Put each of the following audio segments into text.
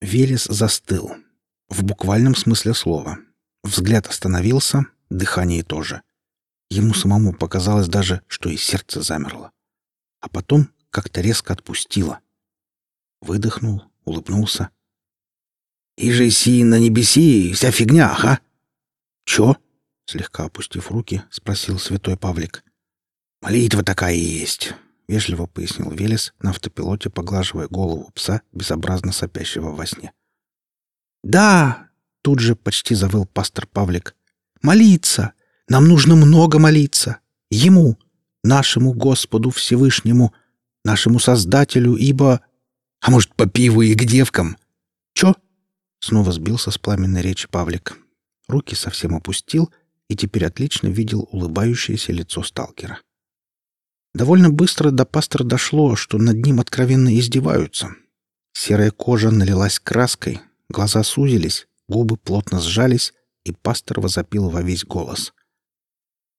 Велес застыл. В буквальном смысле слова. Взгляд остановился, дыхание тоже. Ему самому показалось даже, что и сердце замерло. А потом как-то резко отпустило. Выдохнул, улыбнулся. «И же си на небеси вся фигня, ага!» «Чё?» — слегка опустив руки, спросил святой Павлик. «Молитва такая есть!» — вежливо пояснил Велес на автопилоте, поглаживая голову пса, безобразно сопящего во сне. «Да!» — тут же почти завыл пастор Павлик. «Молиться! Нам нужно много молиться! Ему, нашему Господу Всевышнему, нашему Создателю, ибо... А может, по пиву и к девкам? Чё?» Снова сбился с пламенной речи Павлик. Руки совсем опустил и теперь отлично видел улыбающееся лицо сталкера. Довольно быстро до пастора дошло, что над ним откровенно издеваются. Серая кожа налилась краской, глаза сузились, губы плотно сжались, и пастор возопил во весь голос.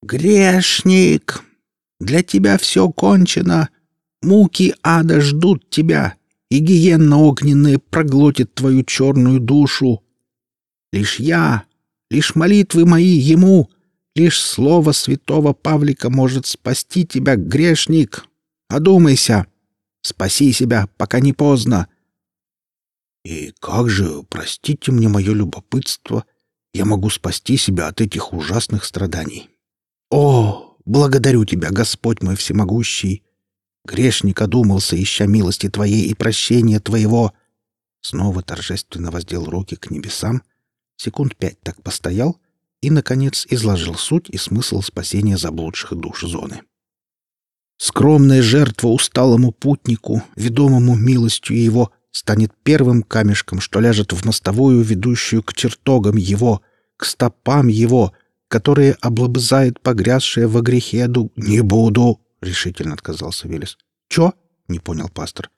«Грешник! Для тебя все кончено! Муки ада ждут тебя, и гиенна огненная проглотит твою черную душу! Лишь я, Лишь молитвы мои ему, лишь слово святого Павлика может спасти тебя, грешник. Одумайся. Спаси себя, пока не поздно. И как же, простите мне мое любопытство, я могу спасти себя от этих ужасных страданий? О, благодарю тебя, Господь мой всемогущий! Грешник одумался, ища милости твоей и прощения твоего. Снова торжественно воздел руки к небесам секунд пять так постоял и, наконец, изложил суть и смысл спасения заблудших душ зоны. Скромная жертва усталому путнику, ведомому милостью его, станет первым камешком, что ляжет в мостовую, ведущую к чертогам его, к стопам его, которые облобызает погрязшее во грехе ду... «Не буду!» — решительно отказался Велес. «Чё?» — не понял пастор.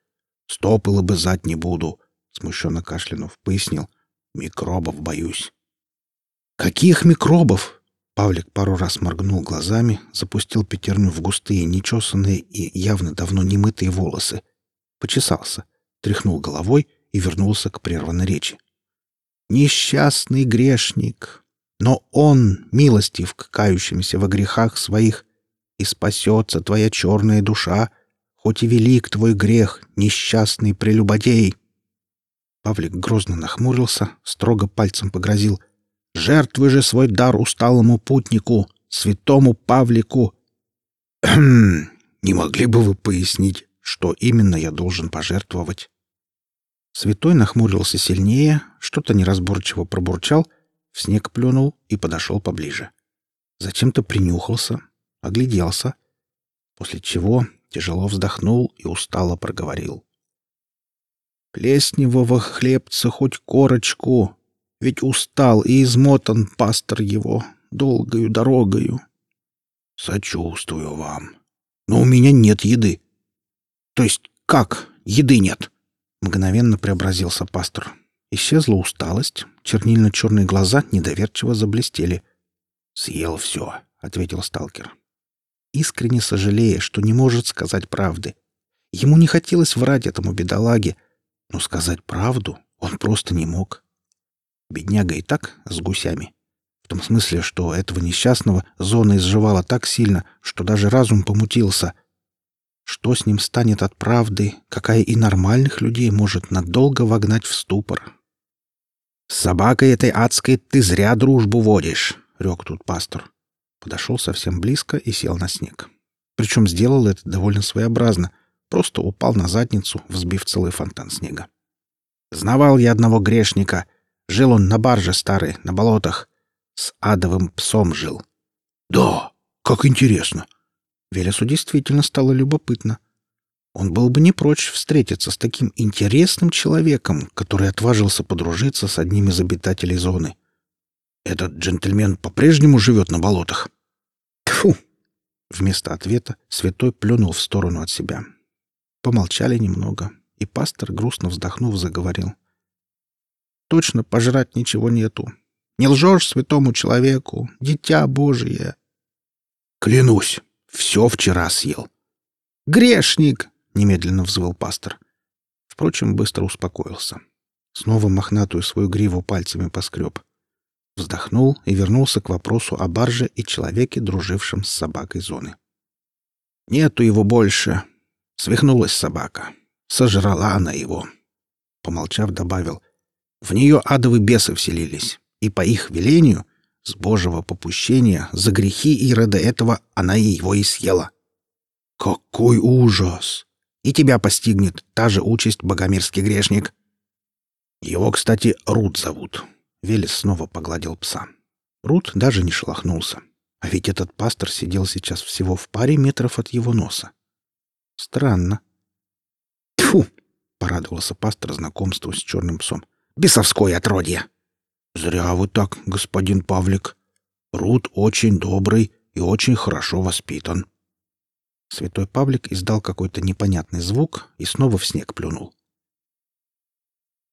«Стопы лобызать не буду», — смущенно кашлянув, пояснил. — Микробов боюсь. Каких микробов? Павлик пару раз моргнул глазами, запустил пятерню в густые, нечесанные и явно давно не мытые волосы. Почесался, тряхнул головой и вернулся к прерванной речи. Несчастный грешник, но он милостив к кающимся во грехах своих, и спасется твоя черная душа, хоть и велик твой грех, несчастный прелюбодей. Павлик грозно нахмурился, строго пальцем погрозил. «Жертвуй же свой дар усталому путнику, святому Павлику!» «Не могли бы вы пояснить, что именно я должен пожертвовать?» Святой нахмурился сильнее, что-то неразборчиво пробурчал, в снег плюнул и подошел поближе. Зачем-то принюхался, огляделся, после чего тяжело вздохнул и устало проговорил. Плесневого хлебца хоть корочку, ведь устал и измотан пастор его долгою дорогою. Сочувствую вам. Но у меня нет еды. То есть как еды нет? Мгновенно преобразился пастор. Исчезла усталость, чернильно-черные глаза недоверчиво заблестели. «Съел все», — ответил сталкер. Искренне сожалея, что не может сказать правды. Ему не хотелось врать этому бедолаге, но сказать правду он просто не мог. Бедняга и так с гусями. В том смысле, что этого несчастного зона изживала так сильно, что даже разум помутился. Что с ним станет от правды, какая и нормальных людей может надолго вогнать в ступор? «С собакой этой адской ты зря дружбу водишь», — рёк тут пастор. Подошел совсем близко и сел на снег. Причем сделал это довольно своеобразно, Просто упал на задницу, взбив целый фонтан снега. Знавал я одного грешника. Жил он на барже старой, на болотах. С адовым псом жил. Да, как интересно. Велесу действительно стало любопытно. Он был бы не прочь встретиться с таким интересным человеком, который отважился подружиться с одним из обитателей зоны. Этот джентльмен по-прежнему живет на болотах. Тьфу! Вместо ответа святой плюнул в сторону от себя. Помолчали немного, и пастор, грустно вздохнув, заговорил. «Точно пожрать ничего нету. Не лжешь святому человеку, дитя Божие!» «Клянусь, все вчера съел». «Грешник!» — немедленно взвыл пастор. Впрочем, быстро успокоился. снова мохнатую свою гриву пальцами поскреб. Вздохнул и вернулся к вопросу о барже и человеке, дружившем с собакой зоны. «Нету его больше. Свихнулась собака. Сожрала она его». Помолчав, добавил. «В нее адовы бесы вселились, и по их велению, с божьего попущения, за грехи Ирода этого она его и съела». «Какой ужас!» «И тебя постигнет та же участь, богомерзкий грешник». «Его, кстати, Рут зовут. Велес снова погладил пса. Рут даже не шелохнулся. А ведь этот пастор сидел сейчас всего в паре метров от его носа. Странно. Тьфу! порадовался пастор знакомству с черным псом. Бесовское отродье! Зря вы так, господин Павлик. Рут очень добрый и очень хорошо воспитан. Святой Павлик издал какой-то непонятный звук и снова в снег плюнул.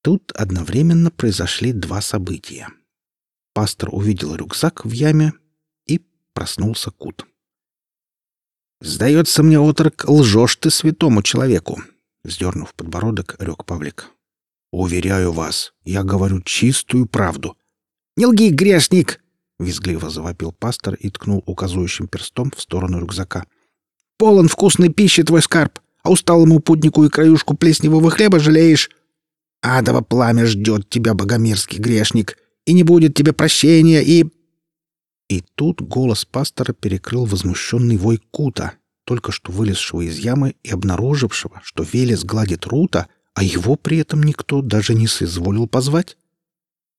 Тут одновременно произошли два события. Пастор увидел рюкзак в яме, и проснулся Кут. «Сдается мне, отрок, лжешь ты святому человеку!» Вздернув подбородок, рек Павлик. «Уверяю вас, я говорю чистую правду». «Не лги, грешник!» — визгливо завопил пастор и ткнул указующим перстом в сторону рюкзака. «Полон вкусной пищи твой скарб, а усталому путнику и краюшку плесневого хлеба жалеешь. Адово пламя ждет тебя, богомерзкий грешник, и не будет тебе прощения, и...» И тут голос пастора перекрыл возмущенный вой Кута, только что вылезшего из ямы и обнаружившего, что Велес гладит Рута, а его при этом никто даже не соизволил позвать.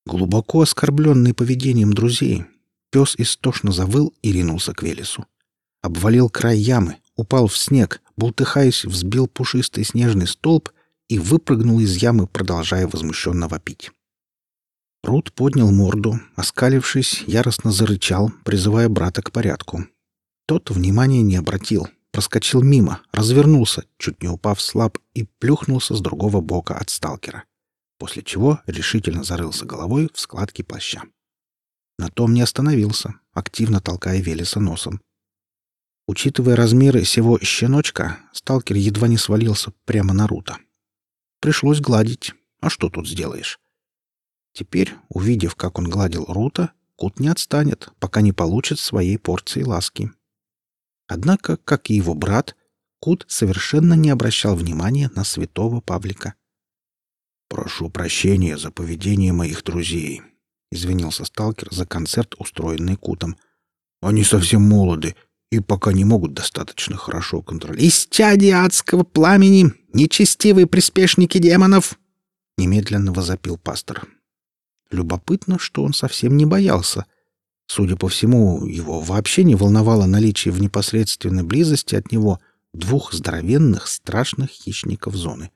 Глубоко оскорбленный поведением друзей, пес истошно завыл и ринулся к Велесу. Обвалил край ямы, упал в снег, бултыхаясь, взбил пушистый снежный столб и выпрыгнул из ямы, продолжая возмущенно вопить. Рут поднял морду, оскалившись, яростно зарычал, призывая брата к порядку. Тот внимания не обратил, проскочил мимо, развернулся, чуть не упав слаб, и плюхнулся с другого бока от сталкера, после чего решительно зарылся головой в складки плаща. На том не остановился, активно толкая Велеса носом. Учитывая размеры сего щеночка, сталкер едва не свалился прямо на Рута. Пришлось гладить. А что тут сделаешь? Теперь, увидев, как он гладил Рута, Кут не отстанет, пока не получит своей порции ласки. Однако, как и его брат, Кут совершенно не обращал внимания на святого Павлика. «Прошу прощения за поведение моих друзей», — извинился сталкер за концерт, устроенный Кутом. «Они совсем молоды и пока не могут достаточно хорошо контролировать. «Исчадие адского пламени! Нечестивые приспешники демонов!» — немедленно возопил пастор. Любопытно, что он совсем не боялся. Судя по всему, его вообще не волновало наличие в непосредственной близости от него двух здоровенных, страшных хищников зоны.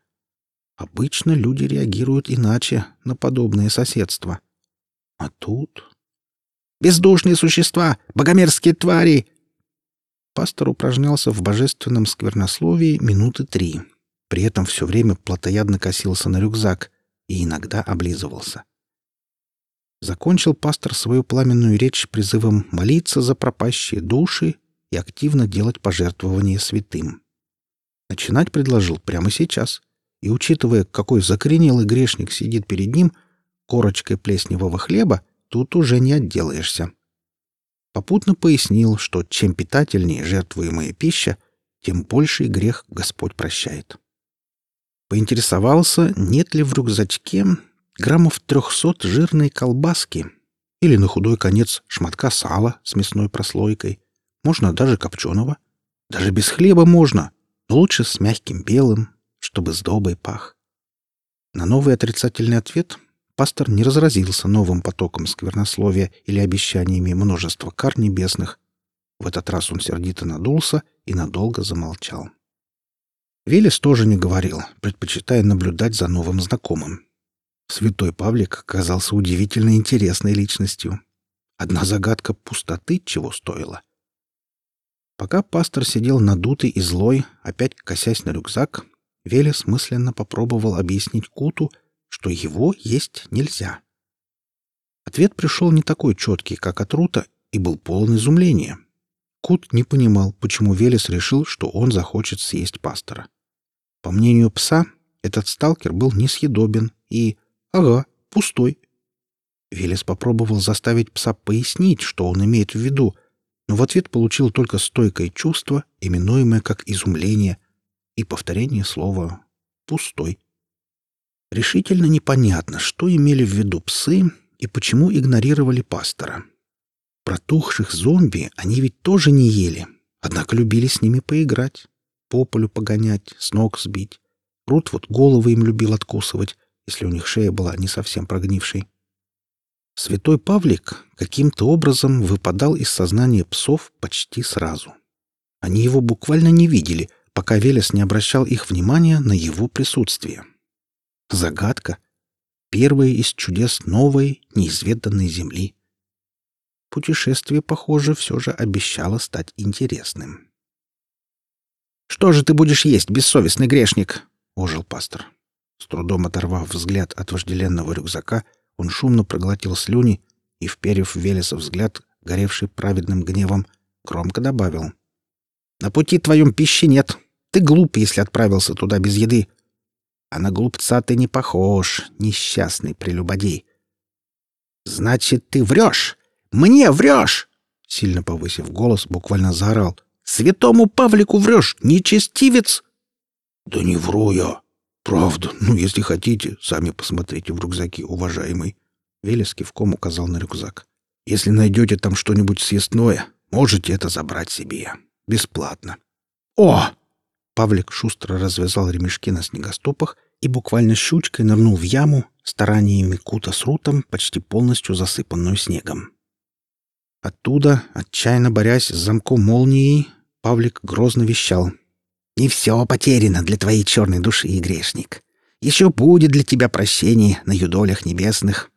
Обычно люди реагируют иначе на подобное соседство. А тут... «Бездушные существа! Богомерзкие твари! Пастор упражнялся в божественном сквернословии минуты три. При этом все время плотоядно косился на рюкзак и иногда облизывался. Закончил пастор свою пламенную речь призывом молиться за пропащие души и активно делать пожертвования святым. Начинать предложил прямо сейчас, и, учитывая, какой закоренелый грешник сидит перед ним, корочкой плесневого хлеба тут уже не отделаешься. Попутно пояснил, что чем питательнее жертвуемая пища, тем больший грех Господь прощает. Поинтересовался, нет ли в рюкзачке граммов трехсот жирной колбаски или на худой конец шматка сала с мясной прослойкой. Можно даже копченого. Даже без хлеба можно, но лучше с мягким белым, чтобы сдобой пах. На новый отрицательный ответ пастор не разразился новым потоком сквернословия или обещаниями множества кар небесных. В этот раз он сердито надулся и надолго замолчал. Велес тоже не говорил, предпочитая наблюдать за новым знакомым. Святой Павлик оказался удивительно интересной личностью. Одна загадка пустоты чего стоила. Пока пастор сидел надутый и злой, опять косясь на рюкзак, Велес мысленно попробовал объяснить Куту, что его есть нельзя. Ответ пришел не такой четкий, как от Рута, и был полон изумления. Кут не понимал, почему Велес решил, что он захочет съесть пастора. По мнению пса, этот сталкер был несъедобен и, Ага, пустой. Велес попробовал заставить пса пояснить, что он имеет в виду, но в ответ получил только стойкое чувство, именуемое как изумление, и повторение слова «пустой». Решительно непонятно, что имели в виду псы и почему игнорировали пастора. Протухших зомби они ведь тоже не ели, однако любили с ними поиграть, по полю погонять, с ног сбить. Рут вот головы им любил откусывать, если у них шея была не совсем прогнившей. Святой Павлик каким-то образом выпадал из сознания псов почти сразу. Они его буквально не видели, пока Велес не обращал их внимания на его присутствие. Загадка. Первое из чудес новой, неизведанной земли. Путешествие, похоже, все же обещало стать интересным. «Что же ты будешь есть, бессовестный грешник?» — ожил пастор. С трудом оторвав взгляд от вожделенного рюкзака, он шумно проглотил слюни и, вперев в Велеса взгляд, горевший праведным гневом, громко добавил. «На пути твоем пищи нет. Ты глуп, если отправился туда без еды. А на глупца ты не похож, несчастный прелюбодей. Значит, ты врешь! Мне врешь!» Сильно повысив голос, буквально заорал. «Святому Павлику врешь, нечестивец!» «Да не вру я!» «Правда. Ну, если хотите, сами посмотрите в рюкзаке, уважаемый». Велес кивком указал на рюкзак. «Если найдете там что-нибудь съестное, можете это забрать себе. Бесплатно». «О!» Павлик шустро развязал ремешки на снегоступах и буквально щучкой нырнул в яму, стараниями кута с рутом, почти полностью засыпанную снегом. Оттуда, отчаянно борясь с замком молнии, Павлик грозно вещал — не все потеряно для твоей черной души, грешник. Еще будет для тебя прощение на юдолях небесных.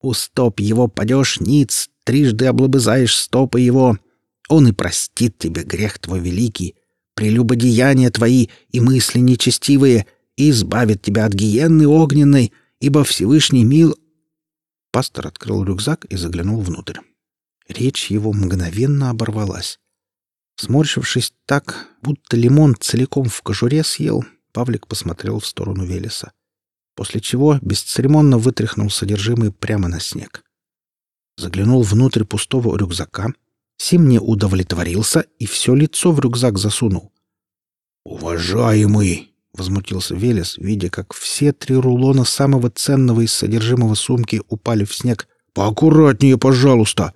У стоп его падешь ниц, трижды облобызаешь стопы его. Он и простит тебе грех твой великий, прелюбодеяния твои и мысли нечестивые, и избавит тебя от гиенны огненной, ибо Всевышний мил...» Пастор открыл рюкзак и заглянул внутрь. Речь его мгновенно оборвалась. Сморщившись так, будто лимон целиком в кожуре съел, Павлик посмотрел в сторону Велеса, после чего бесцеремонно вытряхнул содержимое прямо на снег. Заглянул внутрь пустого рюкзака, сим не удовлетворился и все лицо в рюкзак засунул. «Уважаемый!» — возмутился Велес, видя, как все три рулона самого ценного из содержимого сумки упали в снег. «Поаккуратнее, пожалуйста!»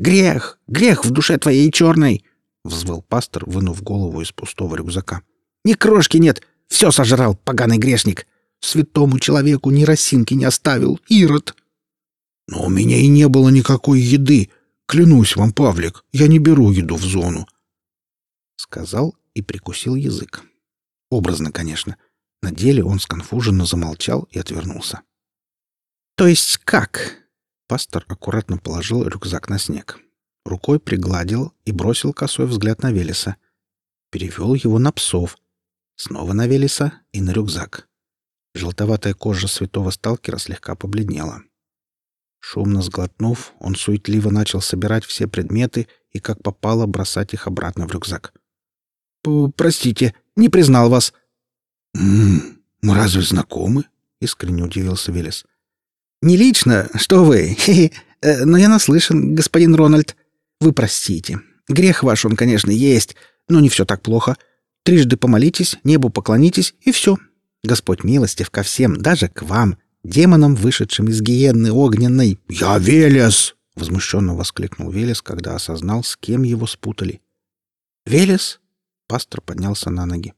«Грех! Грех в душе твоей черной!» — взвыл пастор, вынув голову из пустого рюкзака. «Ни крошки нет! Все сожрал, поганый грешник! Святому человеку ни росинки не оставил, Ирод!» «Но у меня и не было никакой еды! Клянусь вам, Павлик, я не беру еду в зону!» Сказал и прикусил язык. Образно, конечно. На деле он сконфуженно замолчал и отвернулся. «То есть как?» Пастор аккуратно положил рюкзак на снег. Рукой пригладил и бросил косой взгляд на Велеса. Перевел его на псов. Снова на Велеса и на рюкзак. Желтоватая кожа святого сталкера слегка побледнела. Шумно сглотнув, он суетливо начал собирать все предметы и, как попало, бросать их обратно в рюкзак. «Простите, не признал вас». «М-м, мы разве знакомы?» — искренне удивился Велес. «Не лично, что вы, э, но я наслышан, господин Рональд. Вы простите. Грех ваш он, конечно, есть, но не все так плохо. Трижды помолитесь, небу поклонитесь, и все. Господь милостив ко всем, даже к вам, демонам, вышедшим из гиенны огненной. «Я Велес!» — возмущенно воскликнул Велес, когда осознал, с кем его спутали. «Велес?» — пастор поднялся на ноги.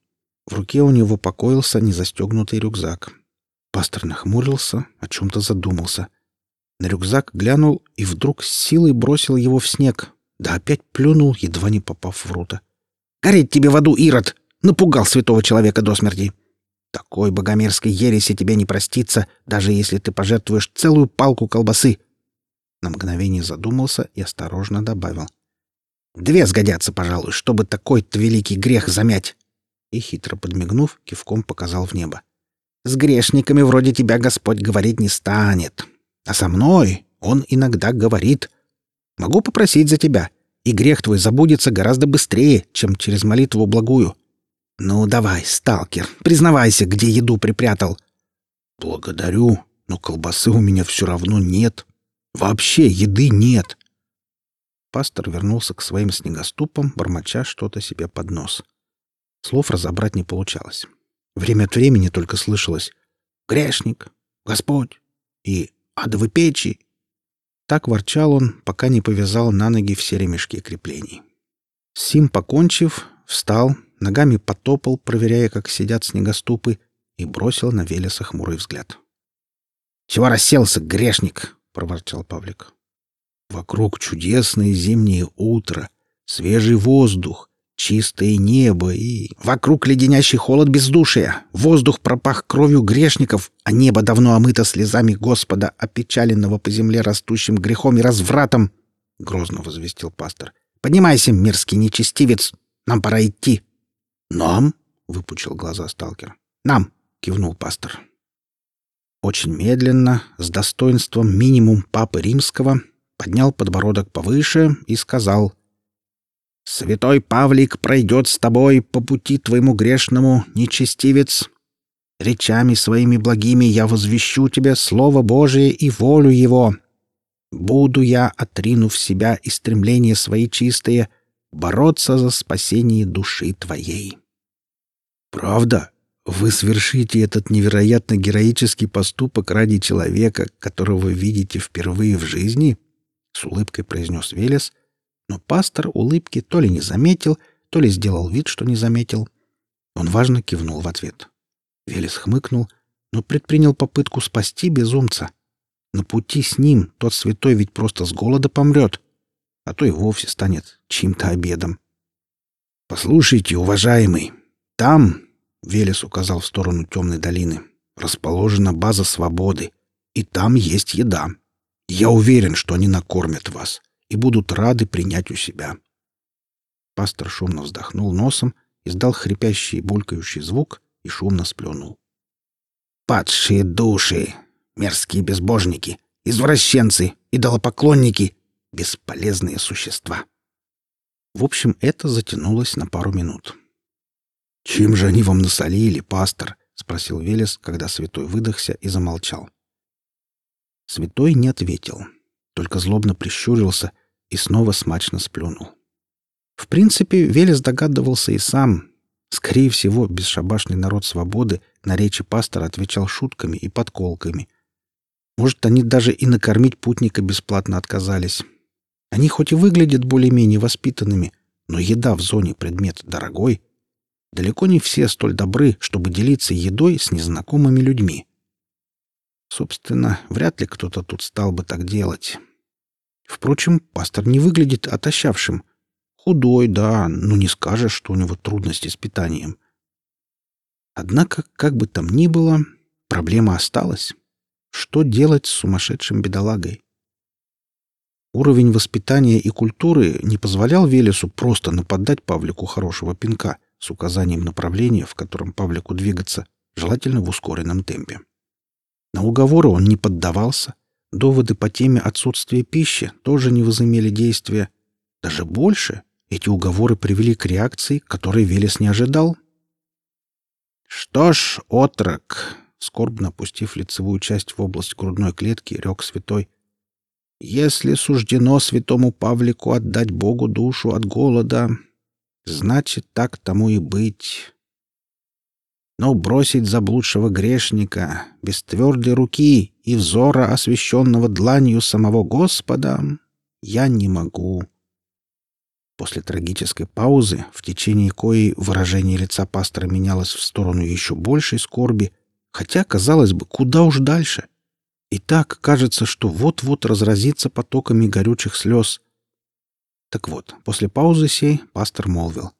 В руке у него покоился незастегнутый рюкзак. Пастор нахмурился, о чем-то задумался — на рюкзак глянул и вдруг с силой бросил его в снег, да опять плюнул, едва не попав в рута. «Гореть тебе в аду, Ирод! Напугал святого человека до смерти! Такой богомерзкой ереси тебе не простится, даже если ты пожертвуешь целую палку колбасы!» На мгновение задумался и осторожно добавил. «Две сгодятся, пожалуй, чтобы такой-то великий грех замять!» И, хитро подмигнув, кивком показал в небо. «С грешниками вроде тебя Господь говорить не станет. А со мной он иногда говорит. Могу попросить за тебя, и грех твой забудется гораздо быстрее, чем через молитву благую. Ну, давай, сталкер, признавайся, где еду припрятал. Благодарю, но колбасы у меня все равно нет. Вообще еды нет. Пастор вернулся к своим снегоступам, бормоча что-то себе под нос. Слов разобрать не получалось. Время от времени только слышалось «Грешник», «Господь» и «Адовы печи». Так ворчал он, пока не повязал на ноги все ремешки креплений. Сим, покончив, встал, ногами потопал, проверяя, как сидят снегоступы, и бросил на Велеса хмурый взгляд. «Чего расселся, грешник?» — проворчал Павлик. Вокруг чудесное зимнее утро, свежий воздух, чистое небо и... Вокруг леденящий холод бездушия. Воздух пропах кровью грешников, а небо давно омыто слезами Господа, опечаленного по земле растущим грехом и развратом, — грозно возвестил пастор. — Поднимайся, мерзкий нечестивец, нам пора идти. — Нам? — выпучил глаза сталкер. — Нам, — кивнул пастор. Очень медленно, с достоинством минимум папы римского, поднял подбородок повыше и сказал «Святой Павлик пройдет с тобой по пути твоему грешному, нечестивец. Речами своими благими я возвещу тебе Слово Божие и волю Его. Буду я, отринув себя и стремления свои чистые, бороться за спасение души твоей». «Правда? Вы свершите этот невероятно героический поступок ради человека, которого видите впервые в жизни?» с улыбкой произнес Велес, но пастор улыбки то ли не заметил, то ли сделал вид, что не заметил. Он важно кивнул в ответ. Велес хмыкнул, но предпринял попытку спасти безумца. На пути с ним тот святой ведь просто с голода помрет, а то и вовсе станет чьим-то обедом. «Послушайте, уважаемый, там, — Велес указал в сторону темной долины, — расположена база свободы, и там есть еда. Я уверен, что они накормят вас и будут рады принять у себя. Пастор шумно вздохнул носом, издал хрипящий булькающий звук и шумно сплюнул. «Падшие души! Мерзкие безбожники! Извращенцы! Идолопоклонники! Бесполезные существа!» В общем, это затянулось на пару минут. «Чем же они вам насолили, пастор?» — спросил Велес, когда святой выдохся и замолчал. Святой не ответил, только злобно прищурился и снова смачно сплюнул. В принципе, Велес догадывался и сам. Скорее всего, бесшабашный народ свободы на речи пастора отвечал шутками и подколками. Может, они даже и накормить путника бесплатно отказались. Они хоть и выглядят более-менее воспитанными, но еда в зоне предмет дорогой. Далеко не все столь добры, чтобы делиться едой с незнакомыми людьми. Собственно, вряд ли кто-то тут стал бы так делать. Впрочем, пастор не выглядит отощавшим. Худой, да, но не скажешь, что у него трудности с питанием. Однако, как бы там ни было, проблема осталась. Что делать с сумасшедшим бедолагой? Уровень воспитания и культуры не позволял Велесу просто нападать Павлику хорошего пинка с указанием направления, в котором Павлику двигаться, желательно в ускоренном темпе. На уговоры он не поддавался. Доводы по теме отсутствия пищи тоже не возымели действия. Даже больше, эти уговоры привели к реакции, которой Велес не ожидал. «Что ж, отрок!» — скорбно опустив лицевую часть в область грудной клетки, рек святой. «Если суждено святому Павлику отдать Богу душу от голода, значит, так тому и быть. Но бросить заблудшего грешника без твердой руки и взора, освященного дланью самого Господа, я не могу. После трагической паузы, в течение коей выражение лица пастора менялось в сторону еще большей скорби, хотя, казалось бы, куда уж дальше. И так кажется, что вот-вот разразится потоками горючих слез. Так вот, после паузы сей пастор молвил.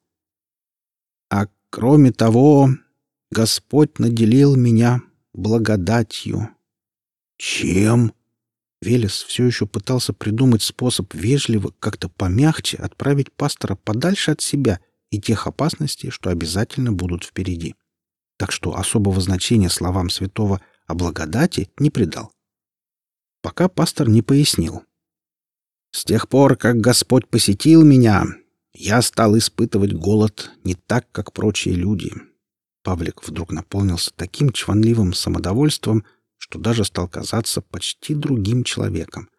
«А кроме того, Господь наделил меня благодатью. Чем? Велес все еще пытался придумать способ вежливо, как-то помягче отправить пастора подальше от себя и тех опасностей, что обязательно будут впереди. Так что особого значения словам святого о благодати не придал. Пока пастор не пояснил. «С тех пор, как Господь посетил меня, я стал испытывать голод не так, как прочие люди. Павлик вдруг наполнился таким чванливым самодовольством, что даже стал казаться почти другим человеком.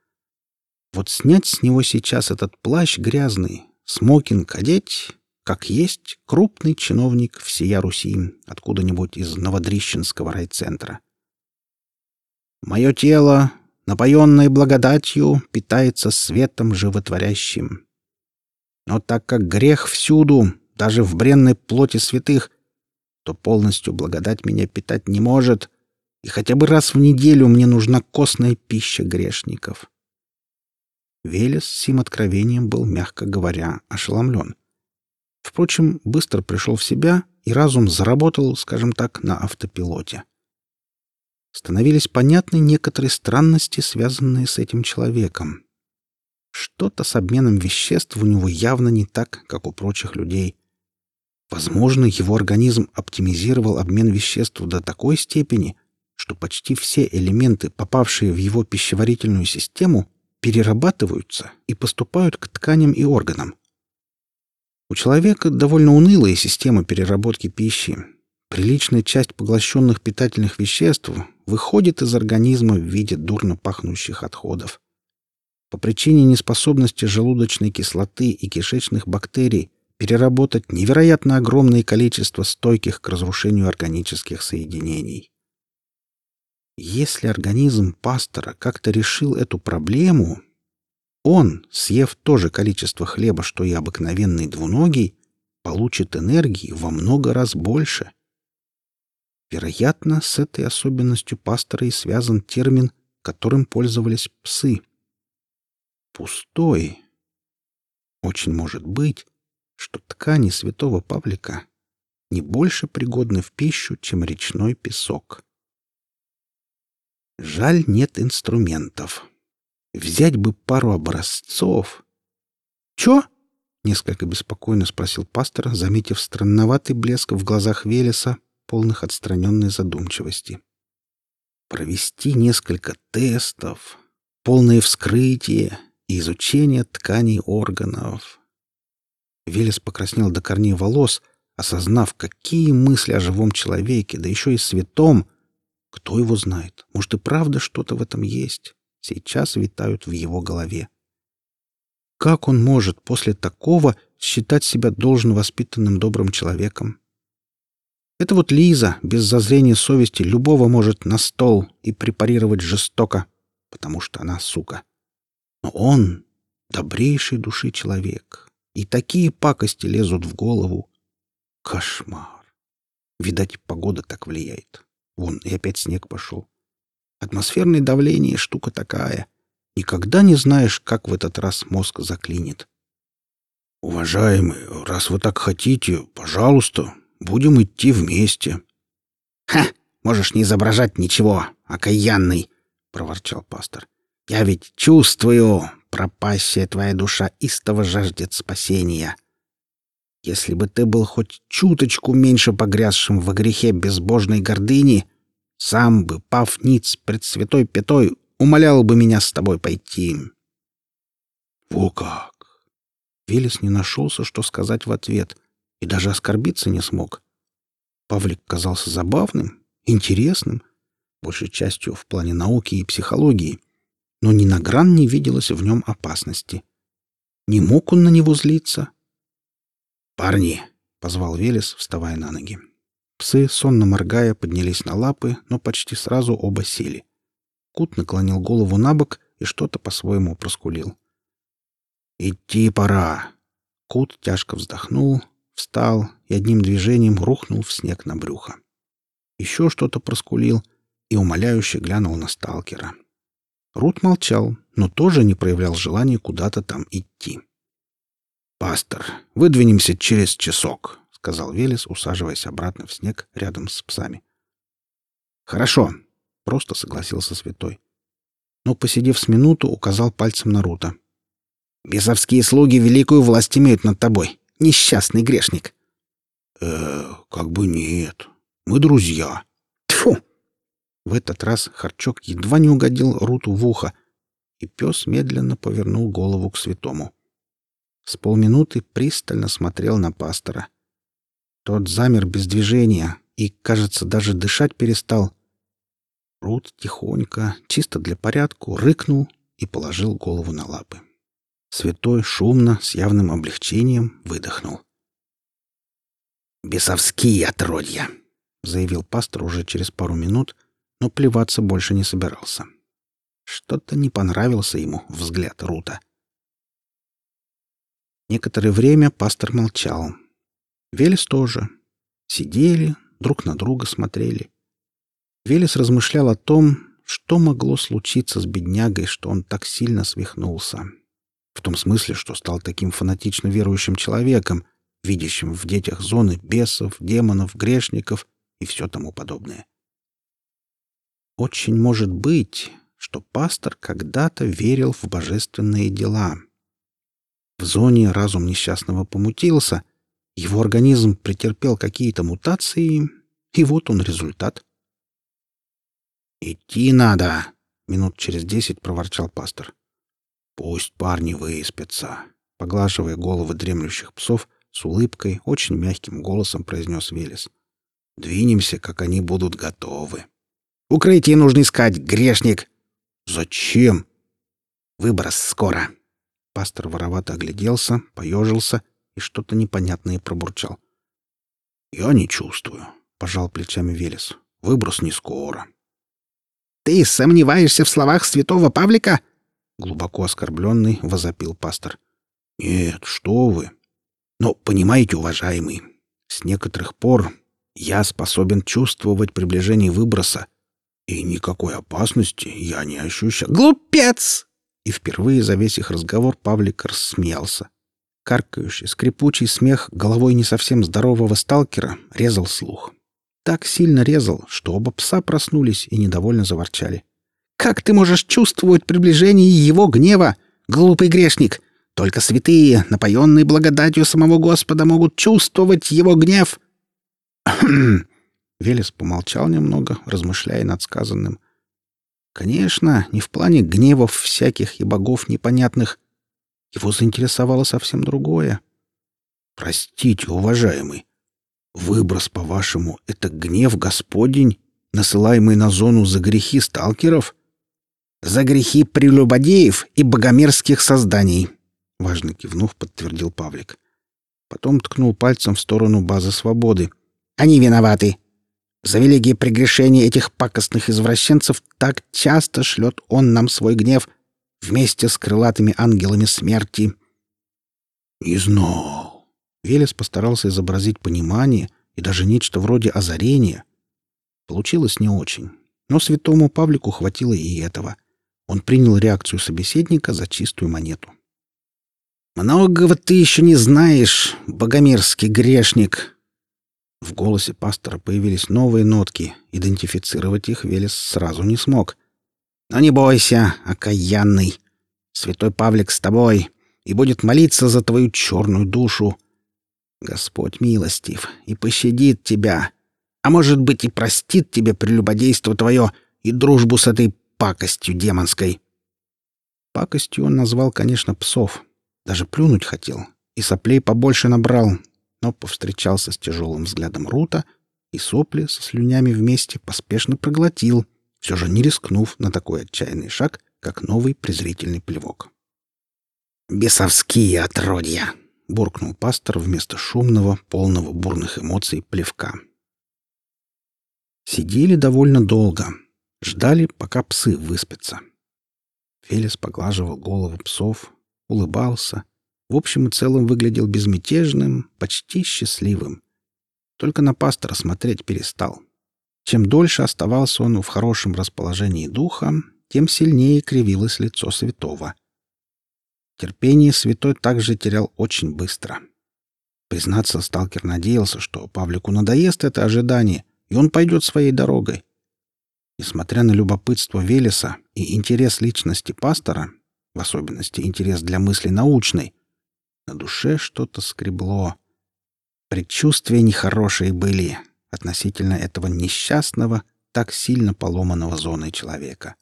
Вот снять с него сейчас этот плащ грязный, смокинг одеть, как есть крупный чиновник всея Руси, откуда-нибудь из Новодрищенского райцентра. Мое тело, напоенное благодатью, питается светом животворящим. Но так как грех всюду, даже в бренной плоти святых, то полностью благодать меня питать не может, и хотя бы раз в неделю мне нужна костная пища грешников. Велес сим откровением был, мягко говоря, ошеломлен. Впрочем, быстро пришел в себя, и разум заработал, скажем так, на автопилоте. Становились понятны некоторые странности, связанные с этим человеком. Что-то с обменом веществ у него явно не так, как у прочих людей. Возможно, его организм оптимизировал обмен веществ до такой степени, что почти все элементы, попавшие в его пищеварительную систему, перерабатываются и поступают к тканям и органам. У человека довольно унылая система переработки пищи. Приличная часть поглощенных питательных веществ выходит из организма в виде дурно пахнущих отходов. По причине неспособности желудочной кислоты и кишечных бактерий переработать невероятно огромное количество стойких к разрушению органических соединений. Если организм пастора как-то решил эту проблему, он, съев то же количество хлеба, что и обыкновенный двуногий, получит энергии во много раз больше. Вероятно, с этой особенностью пастора и связан термин, которым пользовались псы. Пустой. Очень может быть, что ткани святого Павлика не больше пригодны в пищу, чем речной песок. Жаль, нет инструментов. Взять бы пару образцов. Чё? Несколько беспокойно спросил пастор, заметив странноватый блеск в глазах Велеса, полных отстраненной задумчивости. Провести несколько тестов, полное вскрытие и изучение тканей органов. Велес покраснел до корней волос, осознав, какие мысли о живом человеке, да еще и святом — кто его знает? Может, и правда что-то в этом есть? Сейчас витают в его голове. Как он может после такого считать себя должно воспитанным добрым человеком? Это вот Лиза, без зазрения совести, любого может на стол и препарировать жестоко, потому что она сука. Но он — добрейшей души человек, и такие пакости лезут в голову. Кошмар. Видать, погода так влияет. Вон, и опять снег пошел. Атмосферное давление — штука такая. Никогда не знаешь, как в этот раз мозг заклинит. «Уважаемый, раз вы так хотите, пожалуйста, будем идти вместе». «Ха! Можешь не изображать ничего, окаянный!» — проворчал пастор. «Я ведь чувствую, пропащая твоя душа истово жаждет спасения. Если бы ты был хоть чуточку меньше погрязшим во грехе безбожной гордыни, сам бы, пав ниц пред святой пятой, умолял бы меня с тобой пойти. Во как! Велес не нашелся, что сказать в ответ, и даже оскорбиться не смог. Павлик казался забавным, интересным, большей частью в плане науки и психологии, но ни на гран не виделось в нем опасности. Не мог он на него злиться, «Парни!» — позвал Велес, вставая на ноги. Псы, сонно моргая, поднялись на лапы, но почти сразу оба сели. Кут наклонил голову на бок и что-то по-своему проскулил. «Идти пора!» Кут тяжко вздохнул, встал и одним движением рухнул в снег на брюхо. Еще что-то проскулил и умоляюще глянул на сталкера. Рут молчал, но тоже не проявлял желания куда-то там идти. «Пастор, выдвинемся через часок», — сказал Велес, усаживаясь обратно в снег рядом с псами. «Хорошо», — просто согласился святой. Но, посидев с минуту, указал пальцем на Рута. «Бесовские слуги великую власть имеют над тобой, несчастный грешник». «Э, как бы нет. Мы друзья». В этот раз Харчок едва не угодил Руту в ухо, и пес медленно повернул голову к святому. С полминуты пристально смотрел на пастора. Тот замер без движения и, кажется, даже дышать перестал. Рут тихонько, чисто для порядку, рыкнул и положил голову на лапы. Святой шумно, с явным облегчением выдохнул. «Бесовские отродья!» — заявил пастор уже через пару минут, но плеваться больше не собирался. Что-то не понравился ему взгляд Рута. Некоторое время пастор молчал. Велес тоже. Сидели, друг на друга смотрели. Велес размышлял о том, что могло случиться с беднягой, что он так сильно свихнулся. В том смысле, что стал таким фанатично верующим человеком, видящим в детях зоны бесов, демонов, грешников и все тому подобное. Очень может быть, что пастор когда-то верил в божественные дела. В зоне разум несчастного помутился, его организм претерпел какие-то мутации, и вот он результат. «Идти надо!» — минут через десять проворчал пастор. «Пусть парни выспятся!» — поглаживая головы дремлющих псов, с улыбкой, очень мягким голосом произнес Велес. «Двинемся, как они будут готовы». «Укрытие нужно искать, грешник!» «Зачем?» «Выброс скоро!» Пастор воровато огляделся, поежился и что-то непонятное пробурчал. «Я не чувствую», — пожал плечами Велес. «Выброс не скоро». «Ты сомневаешься в словах святого Павлика?» Глубоко оскорбленный возопил пастор. «Нет, что вы! Но, понимаете, уважаемый, с некоторых пор я способен чувствовать приближение выброса, и никакой опасности я не ощущаю. «Глупец!» И впервые за весь их разговор Павлик рассмеялся. Каркающий, скрипучий смех головой не совсем здорового сталкера резал слух. Так сильно резал, что оба пса проснулись и недовольно заворчали. «Как ты можешь чувствовать приближение его гнева, глупый грешник? Только святые, напоенные благодатью самого Господа, могут чувствовать его гнев!» Велес помолчал немного, размышляя над сказанным. Конечно, не в плане гневов всяких и богов непонятных. Его заинтересовало совсем другое. «Простите, уважаемый, выброс, по-вашему, — это гнев Господень, насылаемый на зону за грехи сталкеров?» «За грехи прелюбодеев и богомерзких созданий», — важно кивнув, подтвердил Павлик. Потом ткнул пальцем в сторону базы свободы. «Они виноваты. За великие прегрешения этих пакостных извращенцев так часто шлет он нам свой гнев вместе с крылатыми ангелами смерти. «Не знал». Велес постарался изобразить понимание и даже нечто вроде озарения. Получилось не очень, но святому Павлику хватило и этого. Он принял реакцию собеседника за чистую монету. «Многого ты еще не знаешь, богомерзкий грешник», в голосе пастора появились новые нотки. Идентифицировать их Велес сразу не смог. «Но не бойся, окаянный. Святой Павлик с тобой и будет молиться за твою черную душу. Господь милостив и пощадит тебя, а может быть и простит тебе прелюбодейство твое и дружбу с этой пакостью демонской». Пакостью он назвал, конечно, псов. Даже плюнуть хотел. И соплей побольше набрал, но повстречался с тяжелым взглядом Рута и сопли со слюнями вместе поспешно проглотил, все же не рискнув на такой отчаянный шаг, как новый презрительный плевок. «Бесовские отродья!» — буркнул пастор вместо шумного, полного бурных эмоций плевка. Сидели довольно долго, ждали, пока псы выспятся. Фелис поглаживал голову псов, улыбался, в общем и целом выглядел безмятежным, почти счастливым. Только на пастора смотреть перестал. Чем дольше оставался он в хорошем расположении духа, тем сильнее кривилось лицо святого. Терпение святой также терял очень быстро. Признаться, сталкер надеялся, что Павлику надоест это ожидание, и он пойдет своей дорогой. Несмотря на любопытство Велеса и интерес личности пастора, в особенности интерес для мысли научной, на душе что-то скребло. Предчувствия нехорошие были относительно этого несчастного, так сильно поломанного зоной человека.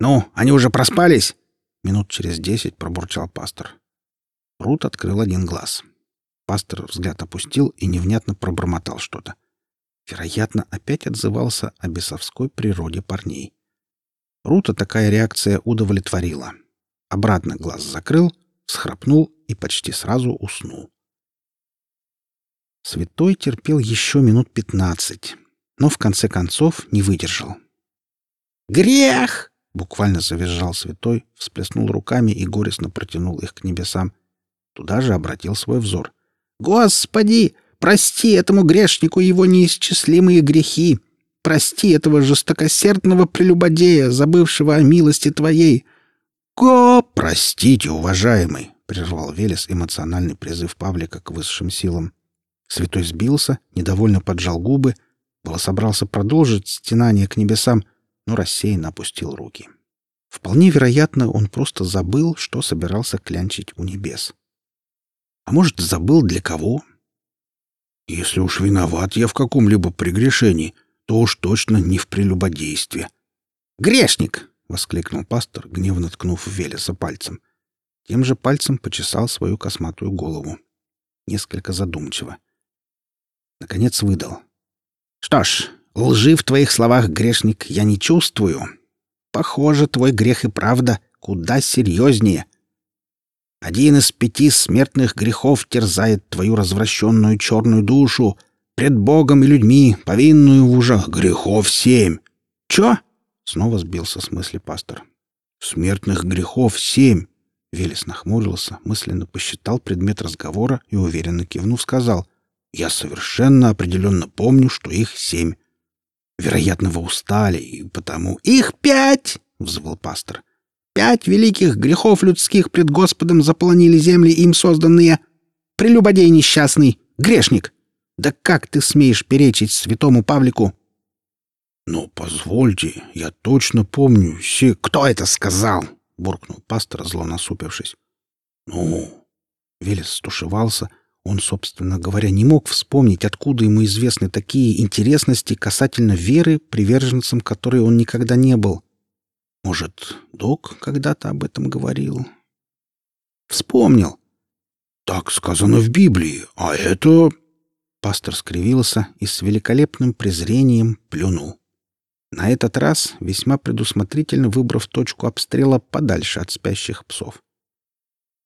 «Ну, они уже проспались?» Минут через десять пробурчал пастор. Рут открыл один глаз. Пастор взгляд опустил и невнятно пробормотал что-то. вероятно, опять отзывался о бесовской природе парней. Рута такая реакция удовлетворила. Обратно глаз закрыл, схрапнул и почти сразу уснул. Святой терпел еще минут пятнадцать, но в конце концов не выдержал. «Грех!» — буквально завизжал святой, всплеснул руками и горестно протянул их к небесам. Туда же обратил свой взор. «Господи, прости этому грешнику его неисчислимые грехи! Прости этого жестокосердного прелюбодея, забывшего о милости Твоей!» «Го!» «Простите, уважаемый!» — прервал Велес эмоциональный призыв Павлика к высшим силам. Святой сбился, недовольно поджал губы, было собрался продолжить стенание к небесам, но рассеянно опустил руки. Вполне вероятно, он просто забыл, что собирался клянчить у небес. А может, забыл для кого? Если уж виноват я в каком-либо прегрешении, то уж точно не в прелюбодействе. «Грешник!» — воскликнул пастор, гневно ткнув Велеса пальцем. Тем же пальцем почесал свою косматую голову. Несколько задумчиво. Наконец выдал. «Что ж, лжи в твоих словах, грешник, я не чувствую. Похоже, твой грех и правда куда серьезнее. Один из пяти смертных грехов терзает твою развращенную черную душу, пред Богом и людьми, повинную в ужах грехов семь. Чё? Снова сбился с мысли пастор. Смертных грехов семь. Велес нахмурился, мысленно посчитал предмет разговора и уверенно кивнув сказал — я совершенно определенно помню, что их семь. Вероятно, вы устали, и потому... — Их пять! — взвыл пастор. — Пять великих грехов людских пред Господом заполонили земли, им созданные. Прелюбодей несчастный, грешник! Да как ты смеешь перечить святому Павлику? — Ну, позвольте, я точно помню все... — Кто это сказал? — буркнул пастор, зло насупившись. — Ну... Велес стушевался, он, собственно говоря, не мог вспомнить, откуда ему известны такие интересности касательно веры, приверженцем которой он никогда не был. Может, док когда-то об этом говорил? Вспомнил. Так сказано в Библии, а это... Пастор скривился и с великолепным презрением плюнул. На этот раз весьма предусмотрительно выбрав точку обстрела подальше от спящих псов.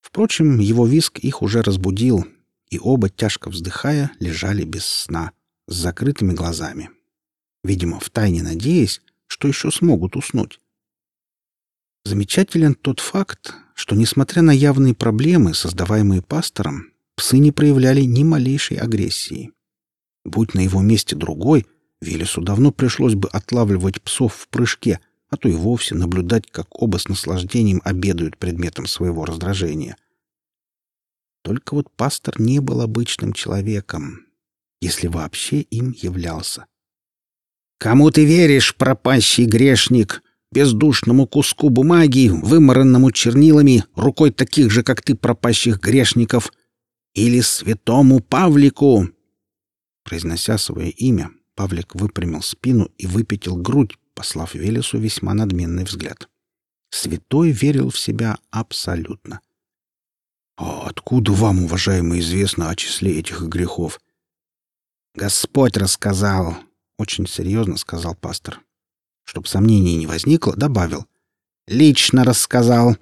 Впрочем, его виск их уже разбудил, и оба, тяжко вздыхая, лежали без сна, с закрытыми глазами. Видимо, втайне надеясь, что еще смогут уснуть. Замечателен тот факт, что, несмотря на явные проблемы, создаваемые пастором, псы не проявляли ни малейшей агрессии. Будь на его месте другой, Велесу давно пришлось бы отлавливать псов в прыжке, а то и вовсе наблюдать, как оба с наслаждением обедают предметом своего раздражения. Только вот пастор не был обычным человеком, если вообще им являлся. «Кому ты веришь, пропащий грешник? Бездушному куску бумаги, вымаранному чернилами, рукой таких же, как ты, пропащих грешников? Или святому Павлику?» Произнося свое имя, Павлик выпрямил спину и выпятил грудь, послав Велесу весьма надменный взгляд. Святой верил в себя абсолютно — «А откуда вам, уважаемый, известно о числе этих грехов?» «Господь рассказал», — очень серьезно сказал пастор. Чтоб сомнений не возникло, добавил. «Лично рассказал,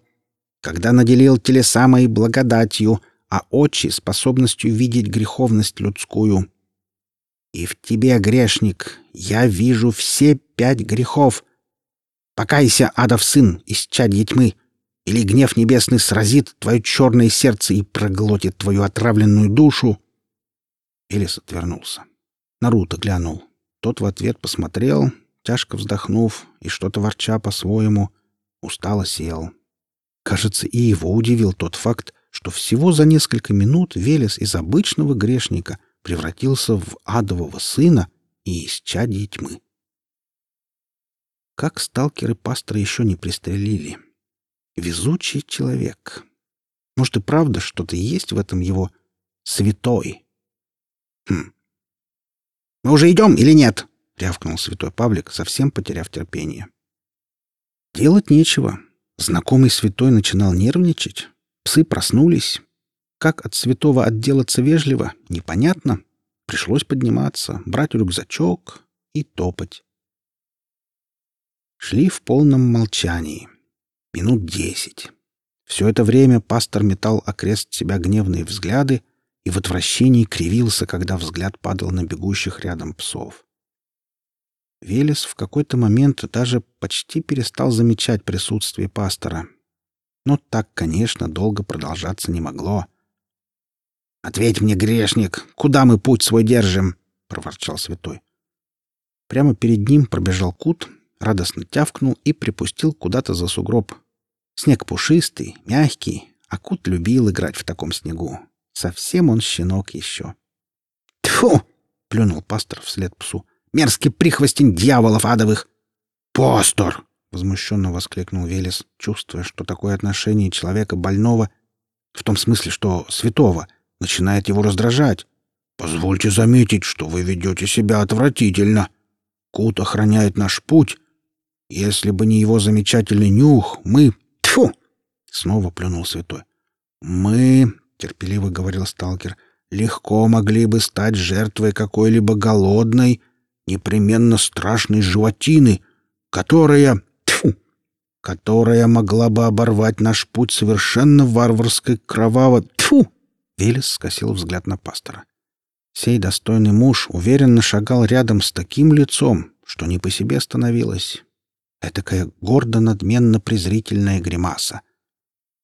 когда наделил телеса моей благодатью, а очи — способностью видеть греховность людскую. И в тебе, грешник, я вижу все пять грехов. Покайся, адов сын, исчадье тьмы, или гнев небесный сразит твое черное сердце и проглотит твою отравленную душу. Элис отвернулся. Наруто глянул. Тот в ответ посмотрел, тяжко вздохнув и что-то ворча по-своему, устало сел. Кажется, и его удивил тот факт, что всего за несколько минут Велес из обычного грешника превратился в адового сына и из чади тьмы. Как сталкеры пастора еще не пристрелили — Везучий человек. Может, и правда что-то есть в этом его святой? Хм. «Мы уже идем или нет?» — рявкнул святой Павлик, совсем потеряв терпение. Делать нечего. Знакомый святой начинал нервничать. Псы проснулись. Как от святого отделаться вежливо, непонятно. Пришлось подниматься, брать рюкзачок и топать. Шли в полном молчании. Минут десять. Все это время пастор метал окрест себя гневные взгляды и в отвращении кривился, когда взгляд падал на бегущих рядом псов. Велес в какой-то момент даже почти перестал замечать присутствие пастора. Но так, конечно, долго продолжаться не могло. «Ответь мне, грешник, куда мы путь свой держим?» — проворчал святой. Прямо перед ним пробежал кут, радостно тявкнул и припустил куда-то за сугроб. Снег пушистый, мягкий, а кут любил играть в таком снегу. Совсем он щенок еще. «Тьфу!» — плюнул пастор вслед псу. «Мерзкий прихвостень дьяволов адовых!» «Пастор!» — возмущенно воскликнул Велес, чувствуя, что такое отношение человека больного, в том смысле, что святого — начинает его раздражать. «Позвольте заметить, что вы ведете себя отвратительно. Кут охраняет наш путь. Если бы не его замечательный нюх, мы... Тьфу!» Снова плюнул святой. «Мы, — терпеливо говорил сталкер, — легко могли бы стать жертвой какой-либо голодной, непременно страшной животины, которая... Тьфу! Которая могла бы оборвать наш путь совершенно варварской кроваво... Тьфу! Велес скосил взгляд на пастора. Сей достойный муж уверенно шагал рядом с таким лицом, что не по себе становилось. Этакая гордо-надменно-презрительная гримаса.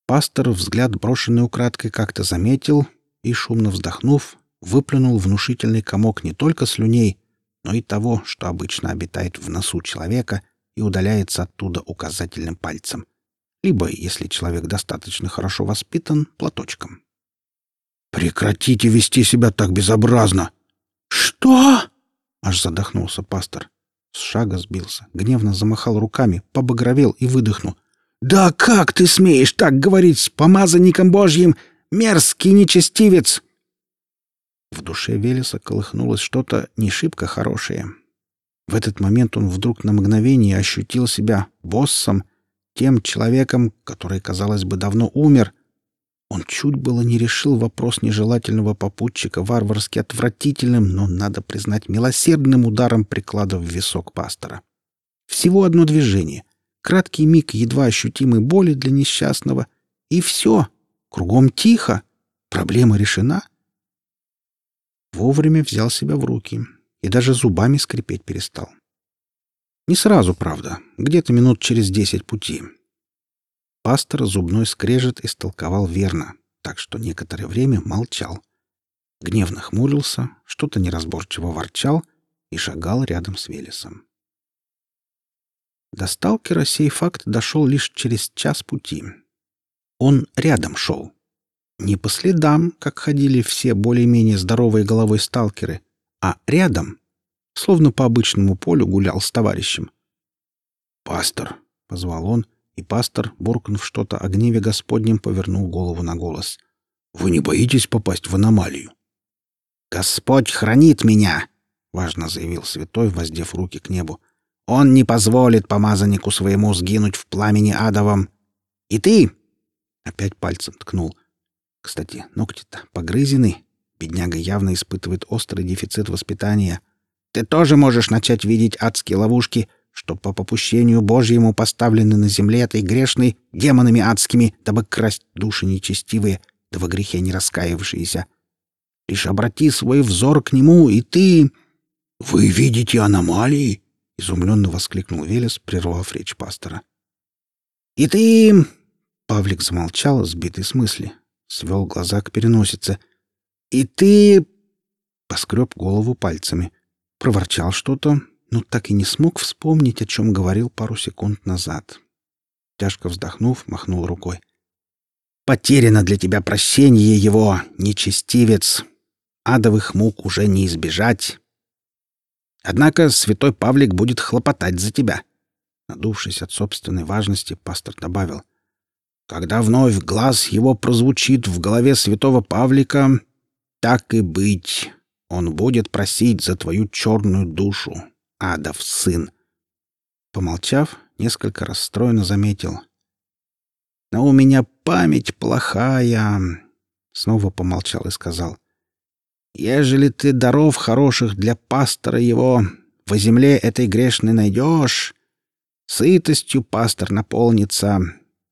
Пастор взгляд, брошенный украдкой, как-то заметил и, шумно вздохнув, выплюнул внушительный комок не только слюней, но и того, что обычно обитает в носу человека и удаляется оттуда указательным пальцем. Либо, если человек достаточно хорошо воспитан, платочком. Прекратите вести себя так безобразно. Что? Аж задохнулся пастор. С шага сбился, гневно замахал руками, побагровел и выдохнул. Да как ты смеешь так говорить с помазанником Божьим, мерзкий нечестивец? В душе Велеса колыхнулось что-то не шибко хорошее. В этот момент он вдруг на мгновение ощутил себя боссом, тем человеком, который, казалось бы, давно умер, он чуть было не решил вопрос нежелательного попутчика варварски отвратительным, но, надо признать, милосердным ударом приклада в висок пастора. Всего одно движение, краткий миг едва ощутимой боли для несчастного, и все, кругом тихо, проблема решена. Вовремя взял себя в руки и даже зубами скрипеть перестал. Не сразу, правда, где-то минут через десять пути — Пастор зубной скрежет истолковал верно, так что некоторое время молчал. Гневно хмурился, что-то неразборчиво ворчал и шагал рядом с Велесом. До сталкера сей факт дошел лишь через час пути. Он рядом шел. Не по следам, как ходили все более-менее здоровые головой сталкеры, а рядом, словно по обычному полю гулял с товарищем. «Пастор», — позвал он, — и пастор, буркнув что-то о гневе Господнем, повернул голову на голос. «Вы не боитесь попасть в аномалию?» «Господь хранит меня!» — важно заявил святой, воздев руки к небу. «Он не позволит помазаннику своему сгинуть в пламени адовом. И ты...» — опять пальцем ткнул. «Кстати, ногти-то погрызены. Бедняга явно испытывает острый дефицит воспитания. Ты тоже можешь начать видеть адские ловушки, что по попущению Божьему поставлены на земле этой грешной демонами адскими, дабы красть души нечестивые, да во грехе не раскаявшиеся. Лишь обрати свой взор к нему, и ты... — Вы видите аномалии? — изумленно воскликнул Велес, прервав речь пастора. — И ты... — Павлик замолчал, сбитый с мысли, свел глаза к переносице. — И ты... — поскреб голову пальцами, проворчал что-то, но так и не смог вспомнить, о чем говорил пару секунд назад. Тяжко вздохнув, махнул рукой. «Потеряно для тебя прощение его, нечестивец. Адовых мук уже не избежать. Однако святой Павлик будет хлопотать за тебя». Надувшись от собственной важности, пастор добавил. «Когда вновь глаз его прозвучит в голове святого Павлика, так и быть, он будет просить за твою черную душу, адов сын. Помолчав, несколько расстроенно заметил. «Но у меня память плохая!» Снова помолчал и сказал. Ежели ты даров хороших для пастора его во земле этой грешной найдешь, сытостью пастор наполнится,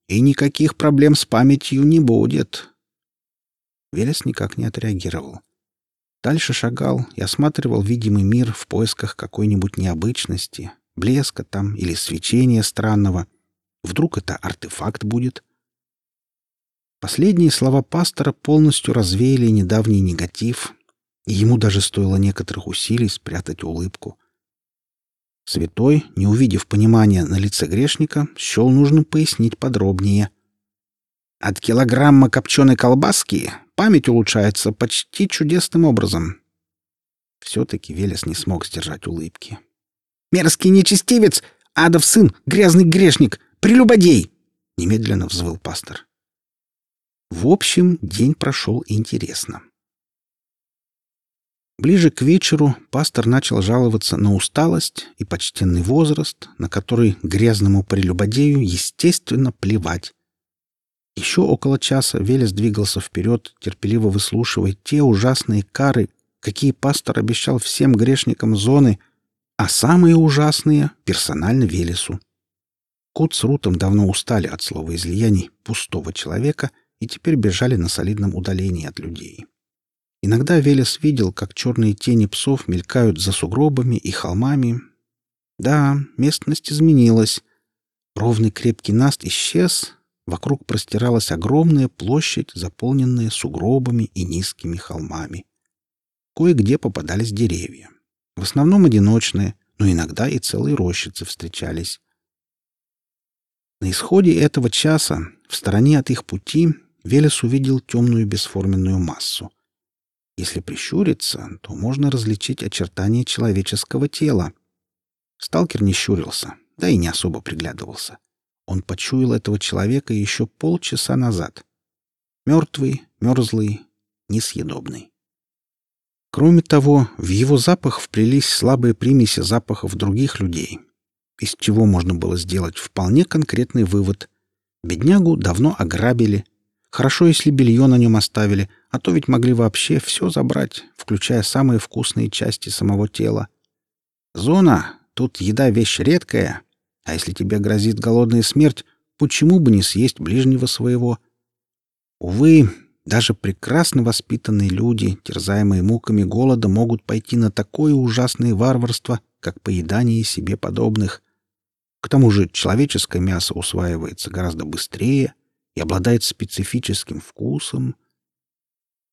и никаких проблем с памятью не будет. Велес никак не отреагировал. Дальше шагал и осматривал видимый мир в поисках какой-нибудь необычности, блеска там или свечения странного. Вдруг это артефакт будет? Последние слова пастора полностью развеяли недавний негатив, и ему даже стоило некоторых усилий спрятать улыбку. Святой, не увидев понимания на лице грешника, счел нужным пояснить подробнее. От килограмма копченой колбаски память улучшается почти чудесным образом. Все-таки Велес не смог сдержать улыбки. «Мерзкий нечестивец! Адов сын! Грязный грешник! Прелюбодей!» — немедленно взвыл пастор. В общем, день прошел интересно. Ближе к вечеру пастор начал жаловаться на усталость и почтенный возраст, на который грязному прелюбодею, естественно, плевать. Еще около часа Велес двигался вперед, терпеливо выслушивая те ужасные кары, какие пастор обещал всем грешникам зоны, а самые ужасные — персонально Велесу. Кут с Рутом давно устали от слова излияний пустого человека и теперь бежали на солидном удалении от людей. Иногда Велес видел, как черные тени псов мелькают за сугробами и холмами. Да, местность изменилась. Ровный крепкий наст исчез. Вокруг простиралась огромная площадь, заполненная сугробами и низкими холмами. Кое-где попадались деревья. В основном одиночные, но иногда и целые рощицы встречались. На исходе этого часа, в стороне от их пути, Велес увидел темную бесформенную массу. Если прищуриться, то можно различить очертания человеческого тела. Сталкер не щурился, да и не особо приглядывался. Он почуял этого человека еще полчаса назад. Мертвый, мерзлый, несъедобный. Кроме того, в его запах вплелись слабые примеси запахов других людей, из чего можно было сделать вполне конкретный вывод. Беднягу давно ограбили — Хорошо, если белье на нем оставили, а то ведь могли вообще все забрать, включая самые вкусные части самого тела. Зона, тут еда вещь редкая, а если тебе грозит голодная смерть, почему бы не съесть ближнего своего? Увы, даже прекрасно воспитанные люди, терзаемые муками голода, могут пойти на такое ужасное варварство, как поедание себе подобных. К тому же человеческое мясо усваивается гораздо быстрее — и обладает специфическим вкусом.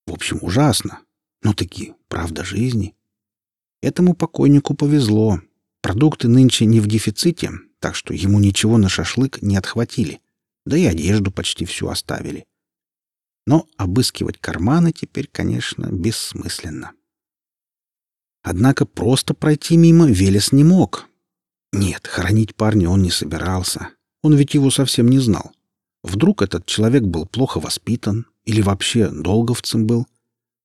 В общем, ужасно, но таки правда жизни. Этому покойнику повезло. Продукты нынче не в дефиците, так что ему ничего на шашлык не отхватили, да и одежду почти всю оставили. Но обыскивать карманы теперь, конечно, бессмысленно. Однако просто пройти мимо Велес не мог. Нет, хоронить парня он не собирался. Он ведь его совсем не знал. Вдруг этот человек был плохо воспитан или вообще долговцем был?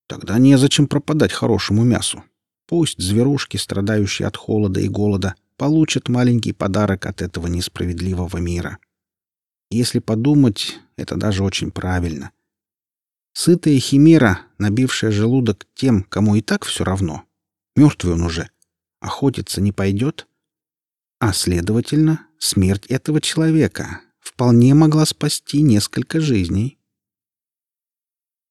Тогда незачем пропадать хорошему мясу. Пусть зверушки, страдающие от холода и голода, получат маленький подарок от этого несправедливого мира. Если подумать, это даже очень правильно. Сытая химера, набившая желудок тем, кому и так все равно, мертвый он уже, охотиться не пойдет, а, следовательно, смерть этого человека, вполне могла спасти несколько жизней.